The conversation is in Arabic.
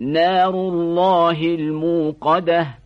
نار الله الموقدة.